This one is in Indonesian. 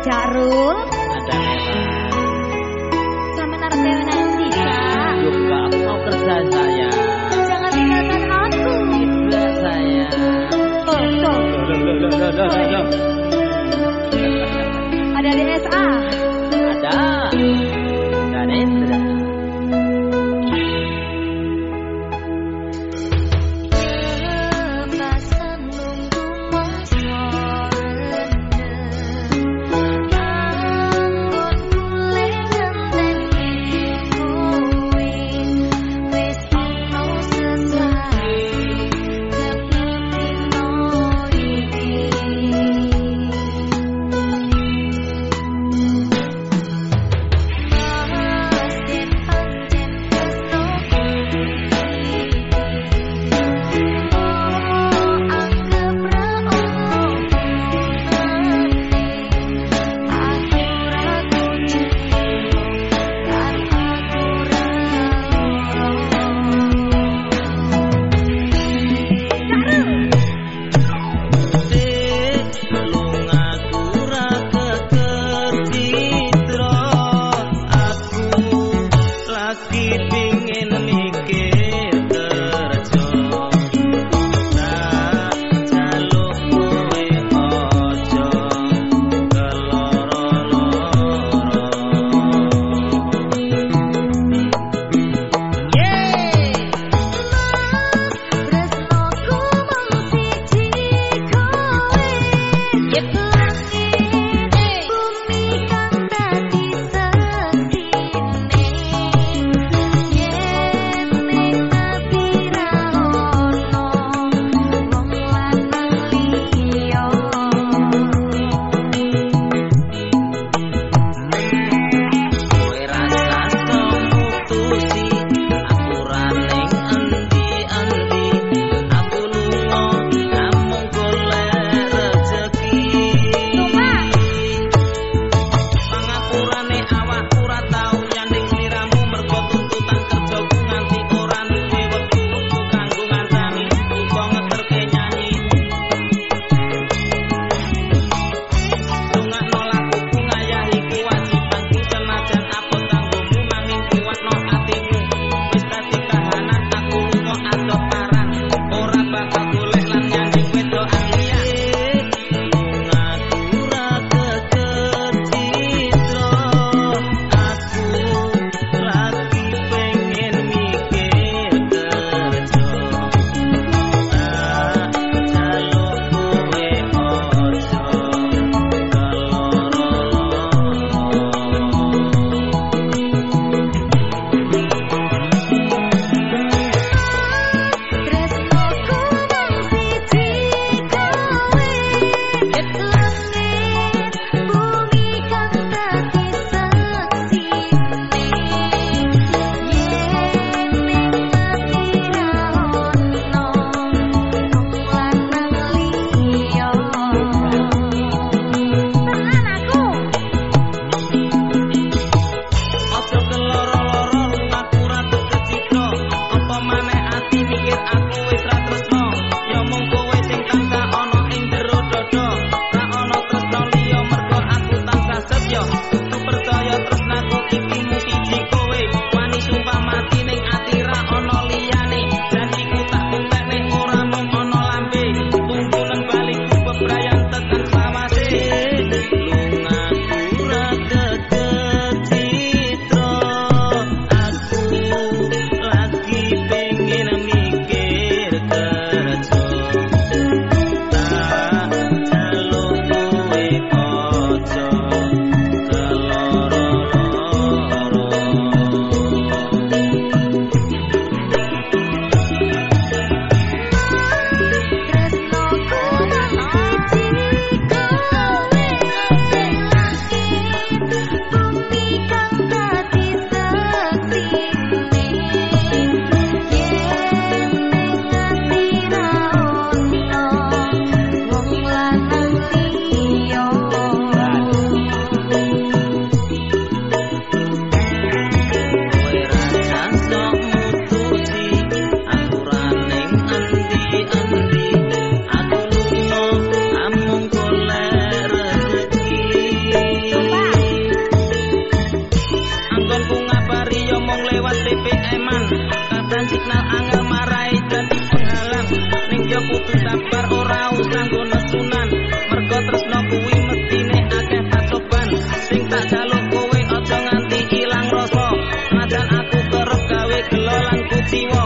Cak Rul? Ada. Sama narpe nanti, Kak. Juga aku mau kerja saya. Jangan tinggalkan aku. Tidak saya. Tuh, tuh. activo